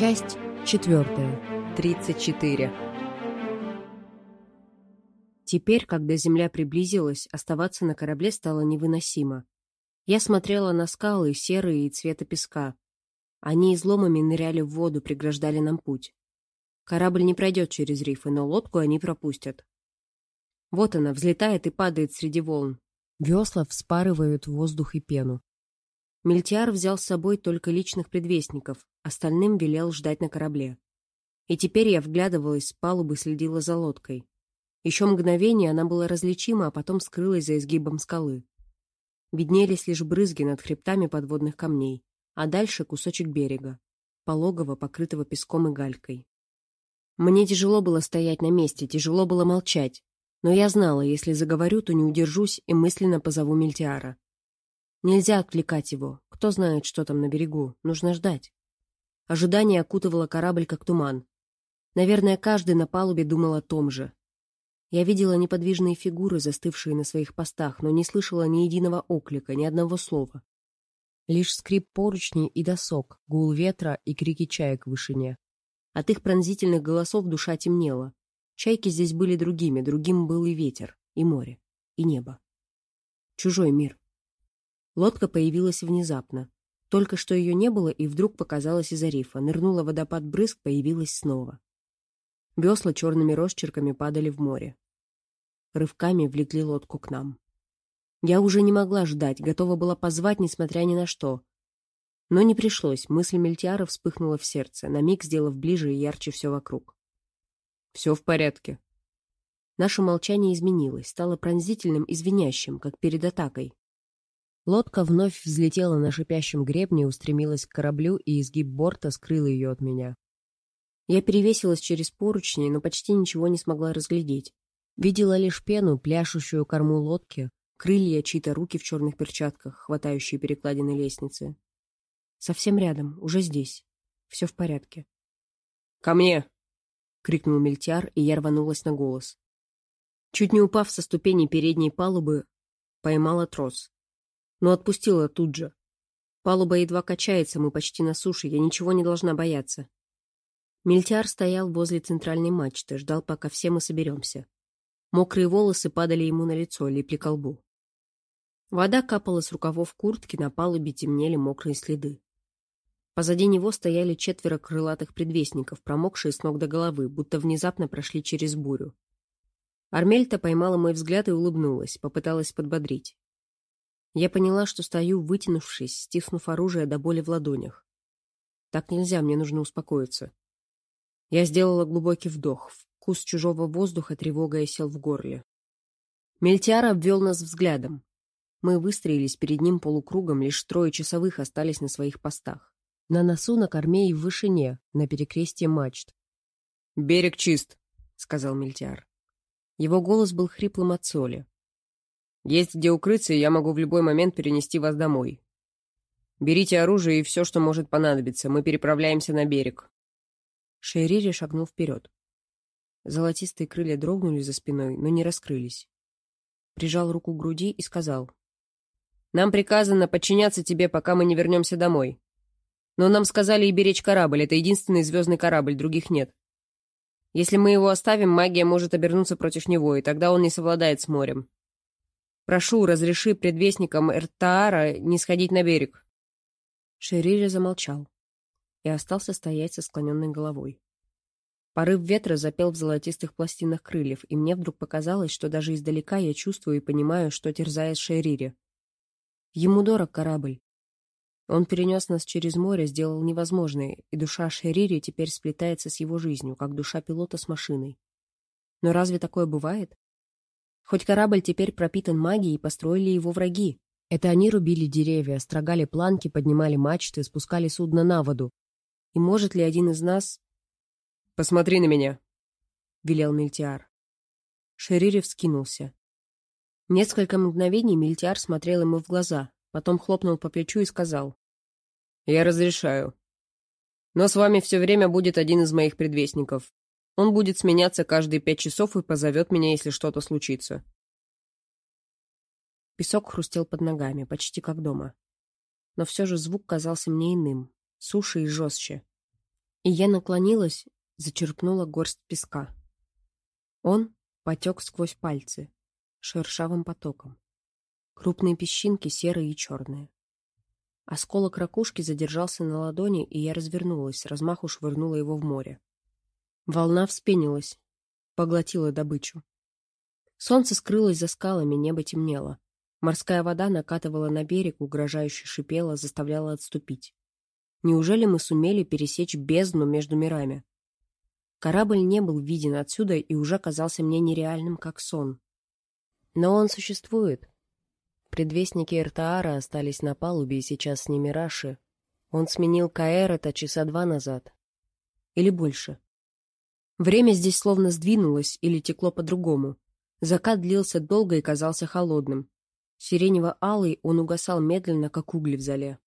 Часть четвертая. 34. Теперь, когда земля приблизилась, оставаться на корабле стало невыносимо. Я смотрела на скалы, серые и цвета песка. Они изломами ныряли в воду, преграждали нам путь. Корабль не пройдет через рифы, но лодку они пропустят. Вот она, взлетает и падает среди волн. Весла вспарывают воздух и пену. Мельтиар взял с собой только личных предвестников, остальным велел ждать на корабле. И теперь я вглядывалась с палубы, следила за лодкой. Еще мгновение она была различима, а потом скрылась за изгибом скалы. Виднелись лишь брызги над хребтами подводных камней, а дальше кусочек берега, пологого, покрытого песком и галькой. Мне тяжело было стоять на месте, тяжело было молчать, но я знала, если заговорю, то не удержусь и мысленно позову Мельтиара. Нельзя отвлекать его, кто знает, что там на берегу, нужно ждать. Ожидание окутывало корабль, как туман. Наверное, каждый на палубе думал о том же, я видела неподвижные фигуры, застывшие на своих постах, но не слышала ни единого оклика, ни одного слова. Лишь скрип поручней и досок, гул ветра и крики чаек в вышине. От их пронзительных голосов душа темнела. Чайки здесь были другими, другим был и ветер, и море, и небо. Чужой мир. Лодка появилась внезапно. Только что ее не было, и вдруг показалась из-за рифа. Нырнула водопад брызг, появилась снова. Весла черными росчерками падали в море. Рывками влекли лодку к нам. Я уже не могла ждать, готова была позвать, несмотря ни на что. Но не пришлось, мысль Мельтиара вспыхнула в сердце, на миг сделав ближе и ярче все вокруг. «Все в порядке». Наше молчание изменилось, стало пронзительным и как перед атакой. Лодка вновь взлетела на шипящем гребне, устремилась к кораблю, и изгиб борта скрыл ее от меня. Я перевесилась через поручни, но почти ничего не смогла разглядеть. Видела лишь пену, пляшущую корму лодки, крылья, чьи-то руки в черных перчатках, хватающие перекладины лестницы. Совсем рядом, уже здесь. Все в порядке. «Ко мне!» — крикнул Мельтяр, и я рванулась на голос. Чуть не упав со ступени передней палубы, поймала трос. Но отпустила тут же. Палуба едва качается, мы почти на суше, я ничего не должна бояться. Мельтяр стоял возле центральной мачты, ждал, пока все мы соберемся. Мокрые волосы падали ему на лицо, липли к лбу. Вода капала с рукавов куртки, на палубе темнели мокрые следы. Позади него стояли четверо крылатых предвестников, промокшие с ног до головы, будто внезапно прошли через бурю. Армельта поймала мой взгляд и улыбнулась, попыталась подбодрить. Я поняла, что стою, вытянувшись, стиснув оружие до боли в ладонях. Так нельзя, мне нужно успокоиться. Я сделала глубокий вдох. Вкус чужого воздуха тревогой сел в горле. Мельтиар обвел нас взглядом. Мы выстроились перед ним полукругом, лишь трое часовых остались на своих постах. На носу, на корме и в вышине, на перекрестье мачт. «Берег чист», — сказал Мельтиар. Его голос был хриплым от соли. «Есть где укрыться, и я могу в любой момент перенести вас домой. Берите оружие и все, что может понадобиться. Мы переправляемся на берег. Шейрири шагнул вперед. Золотистые крылья дрогнули за спиной, но не раскрылись. Прижал руку к груди и сказал. «Нам приказано подчиняться тебе, пока мы не вернемся домой. Но нам сказали и беречь корабль. Это единственный звездный корабль, других нет. Если мы его оставим, магия может обернуться против него, и тогда он не совладает с морем. Прошу, разреши предвестникам Эртаара не сходить на берег». Шерири замолчал и остался стоять со склоненной головой. Порыв ветра запел в золотистых пластинах крыльев, и мне вдруг показалось, что даже издалека я чувствую и понимаю, что терзает Шейрири. Ему дорог корабль. Он перенес нас через море, сделал невозможное, и душа Шейрири теперь сплетается с его жизнью, как душа пилота с машиной. Но разве такое бывает? Хоть корабль теперь пропитан магией, построили его враги. Это они рубили деревья, строгали планки, поднимали мачты, спускали судно на воду, и может ли один из нас... «Посмотри на меня!» — велел Мельтиар. Шерири вскинулся. Несколько мгновений Мельтиар смотрел ему в глаза, потом хлопнул по плечу и сказал. «Я разрешаю. Но с вами все время будет один из моих предвестников. Он будет сменяться каждые пять часов и позовет меня, если что-то случится». Песок хрустел под ногами, почти как дома. Но все же звук казался мне иным, суше и жестче. И я наклонилась, зачерпнула горсть песка. Он потек сквозь пальцы, шершавым потоком. Крупные песчинки серые и черные. Осколок ракушки задержался на ладони, и я развернулась, размаху швырнула его в море. Волна вспенилась, поглотила добычу. Солнце скрылось за скалами, небо темнело. Морская вода накатывала на берег, угрожающе шипела, заставляла отступить. Неужели мы сумели пересечь бездну между мирами? Корабль не был виден отсюда и уже казался мне нереальным, как сон. Но он существует. Предвестники Эртаара остались на палубе, и сейчас с ними Раши. Он сменил Каэрота часа два назад. Или больше. Время здесь словно сдвинулось или текло по-другому. Закат длился долго и казался холодным. Сиренево-алый он угасал медленно, как угли в зале.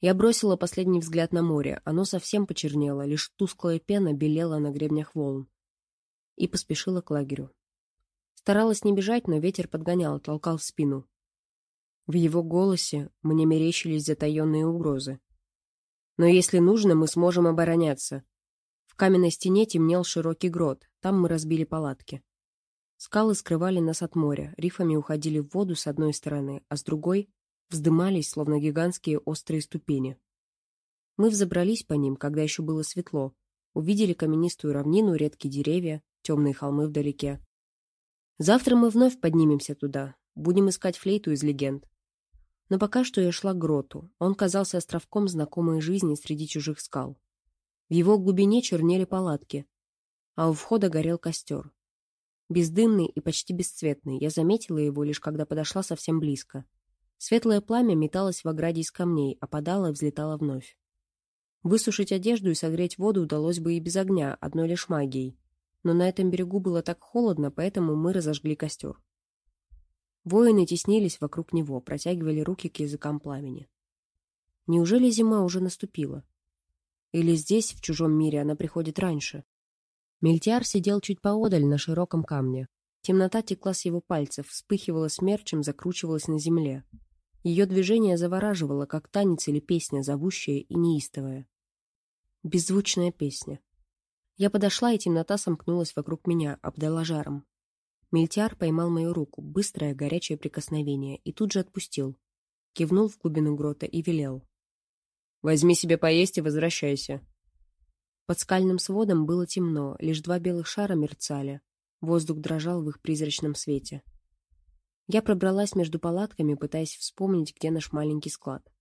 Я бросила последний взгляд на море. Оно совсем почернело, лишь тусклая пена белела на гребнях волн. И поспешила к лагерю. Старалась не бежать, но ветер подгонял, толкал в спину. В его голосе мне мерещились затаенные угрозы. Но если нужно, мы сможем обороняться. Каменной стене темнел широкий грот, там мы разбили палатки. Скалы скрывали нас от моря, рифами уходили в воду с одной стороны, а с другой вздымались, словно гигантские острые ступени. Мы взобрались по ним, когда еще было светло, увидели каменистую равнину, редкие деревья, темные холмы вдалеке. Завтра мы вновь поднимемся туда, будем искать флейту из легенд. Но пока что я шла к гроту, он казался островком знакомой жизни среди чужих скал. В его глубине чернели палатки, а у входа горел костер. Бездымный и почти бесцветный, я заметила его лишь когда подошла совсем близко. Светлое пламя металось в ограде из камней, опадало и взлетало вновь. Высушить одежду и согреть воду удалось бы и без огня, одной лишь магией. Но на этом берегу было так холодно, поэтому мы разожгли костер. Воины теснились вокруг него, протягивали руки к языкам пламени. Неужели зима уже наступила? Или здесь, в чужом мире, она приходит раньше? Мельтиар сидел чуть поодаль на широком камне. Темнота текла с его пальцев, вспыхивала смерчем, закручивалась на земле. Ее движение завораживало, как танец или песня, зовущая и неистовая. Беззвучная песня. Я подошла, и темнота сомкнулась вокруг меня, обдала жаром. Мельтиар поймал мою руку, быстрое горячее прикосновение, и тут же отпустил. Кивнул в глубину грота и велел. «Возьми себе поесть и возвращайся. Под скальным сводом было темно, лишь два белых шара мерцали. Воздух дрожал в их призрачном свете. Я пробралась между палатками, пытаясь вспомнить, где наш маленький склад.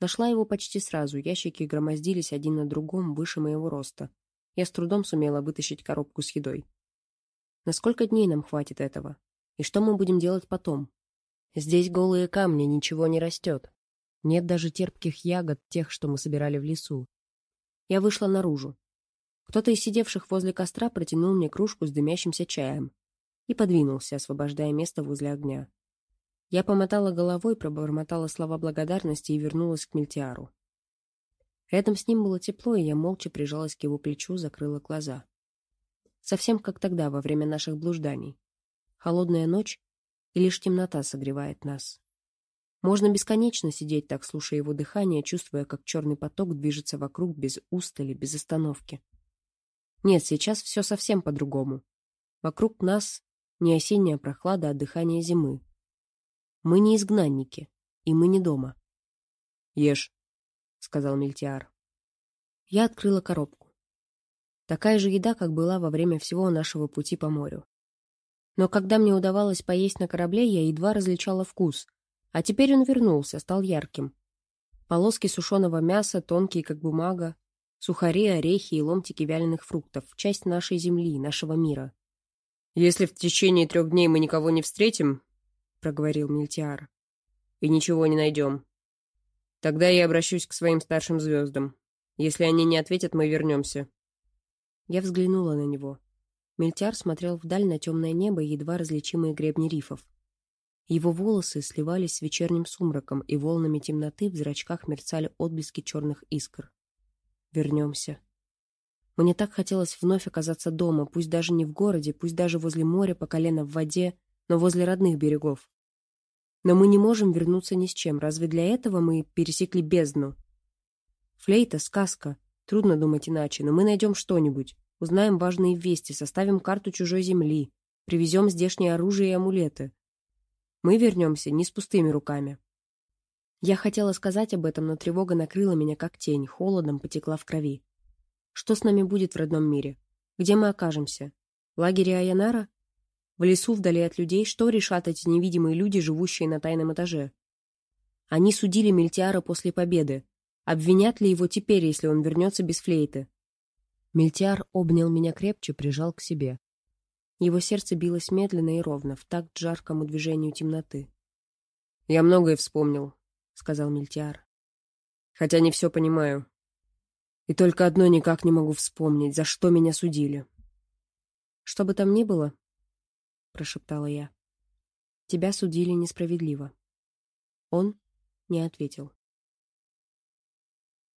Нашла его почти сразу, ящики громоздились один на другом выше моего роста. Я с трудом сумела вытащить коробку с едой. На сколько дней нам хватит этого? И что мы будем делать потом? Здесь голые камни, ничего не растет. Нет даже терпких ягод, тех, что мы собирали в лесу. Я вышла наружу. Кто-то из сидевших возле костра протянул мне кружку с дымящимся чаем и подвинулся, освобождая место возле огня. Я помотала головой, пробормотала слова благодарности и вернулась к Мельтиару. Рядом с ним было тепло, и я молча прижалась к его плечу, закрыла глаза. Совсем как тогда, во время наших блужданий. Холодная ночь, и лишь темнота согревает нас. Можно бесконечно сидеть так, слушая его дыхание, чувствуя, как черный поток движется вокруг без устали, без остановки. Нет, сейчас все совсем по-другому. Вокруг нас не осенняя прохлада, а дыхание зимы. Мы не изгнанники, и мы не дома. «Ешь», — сказал Мельтиар. Я открыла коробку. Такая же еда, как была во время всего нашего пути по морю. Но когда мне удавалось поесть на корабле, я едва различала вкус. А теперь он вернулся, стал ярким. Полоски сушеного мяса, тонкие, как бумага, Сухари, орехи и ломтики вяленых фруктов — часть нашей земли, нашего мира. «Если в течение трех дней мы никого не встретим, — проговорил Мильтиар, — и ничего не найдем, тогда я обращусь к своим старшим звездам. Если они не ответят, мы вернемся». Я взглянула на него. Мельтяр смотрел вдаль на темное небо и едва различимые гребни рифов. Его волосы сливались с вечерним сумраком, и волнами темноты в зрачках мерцали отблески черных искр вернемся. Мне так хотелось вновь оказаться дома, пусть даже не в городе, пусть даже возле моря по колено в воде, но возле родных берегов. Но мы не можем вернуться ни с чем. Разве для этого мы пересекли бездну? Флейта — сказка. Трудно думать иначе, но мы найдем что-нибудь. Узнаем важные вести, составим карту чужой земли, привезем здешнее оружие и амулеты. Мы вернемся не с пустыми руками. Я хотела сказать об этом, но тревога накрыла меня как тень, холодом потекла в крови. Что с нами будет в родном мире? Где мы окажемся? В лагере Аянара? В лесу вдали от людей, что решат эти невидимые люди, живущие на тайном этаже? Они судили Мельтиара после победы. Обвинят ли его теперь, если он вернется без флейты? Мельтиар обнял меня крепче, прижал к себе. Его сердце билось медленно и ровно, в такт жаркому движению темноты. «Я многое вспомнил», — сказал Мельтиар. «Хотя не все понимаю. И только одно никак не могу вспомнить, за что меня судили». «Что бы там ни было», — прошептала я, — «тебя судили несправедливо». Он не ответил.